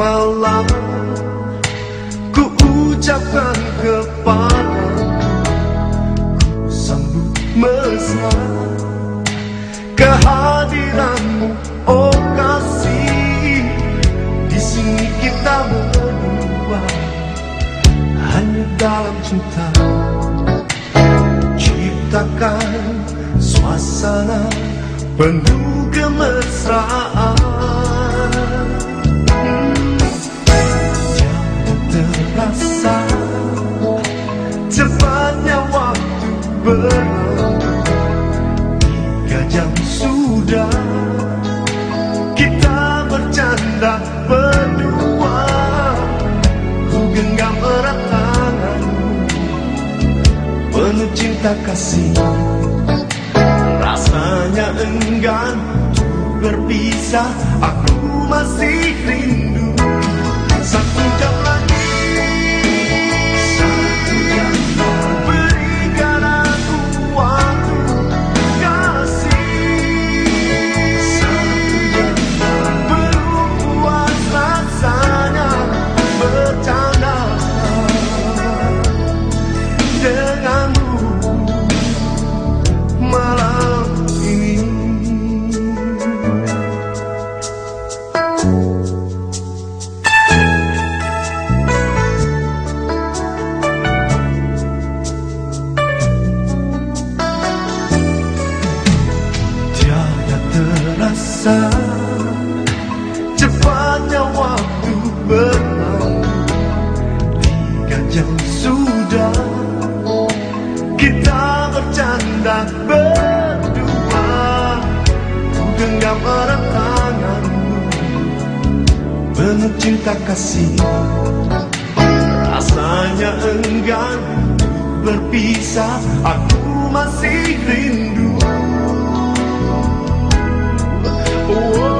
malam. Ku ucapkan kepada Ku sambut mesra Kehadiranmu oh kasih. Di sini kita berdua Hanya dalam cinta. Ciptakan suasana penuh kemesraan Kita bercanda berdua. Ku genggam erat tanganmu Penuh cinta kasih. Rasanya enggan berpisah. Aku masih rindu terasa Cepatnya waktu berlalu. Tiga jam sudah. Kita bercanda berdua. Ku genggam erat tanganmu. Penuh cinta kasih. Rasanya enggan berpisah. Aku masih rindu 我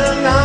tonight.